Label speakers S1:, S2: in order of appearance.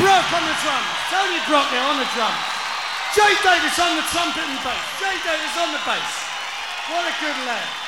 S1: Brock on the drums. Tony Brock there on the drums. Jay Davis on the trumpet and bass. Jay Davis on the bass. What a good lad.